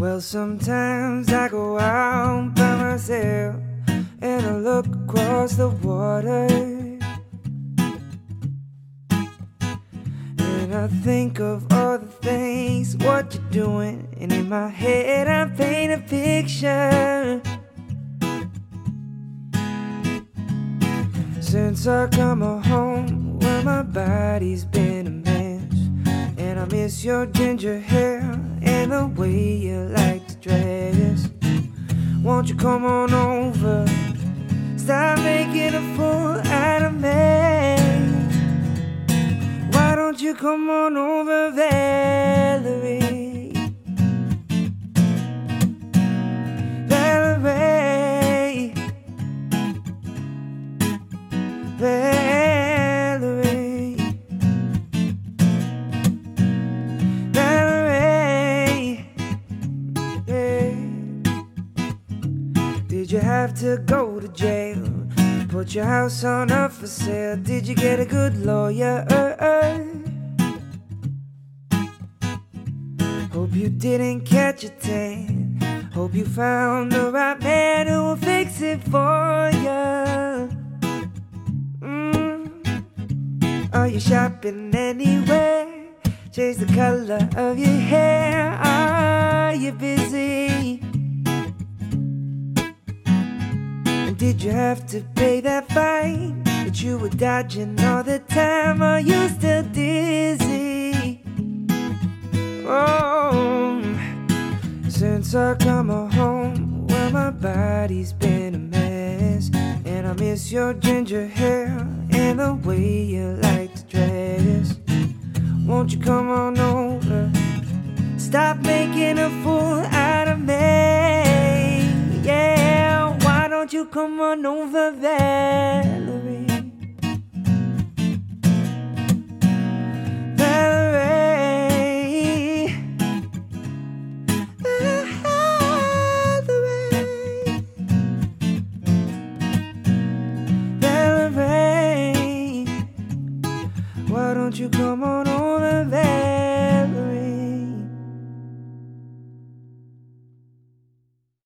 Well, sometimes I go out by myself and I look across the water. And I think of all the things, what you're doing. And in my head, I paint a picture. Since I come home, where my body's been a mess. And I miss your ginger hair the way you like to dress. Won't you come on over? Stop making a fool out of me. Why don't you come on over, Valerie? Did you have to go to jail? Put your house on up for sale. Did you get a good lawyer? Hope you didn't catch a tan. Hope you found the right man who will fix it for you. Mm. Are you shopping anywhere? Change the color of your hair. Are did you have to pay that fine that you were dodging all the time? Are you still dizzy? Oh, since I come home, well, my body's been a mess. And I miss your ginger hair and the way you like to dress. Won't you come on over? Stop making a fool you come on over, Valerie? Valerie. Valerie. Valerie. Why don't you come on?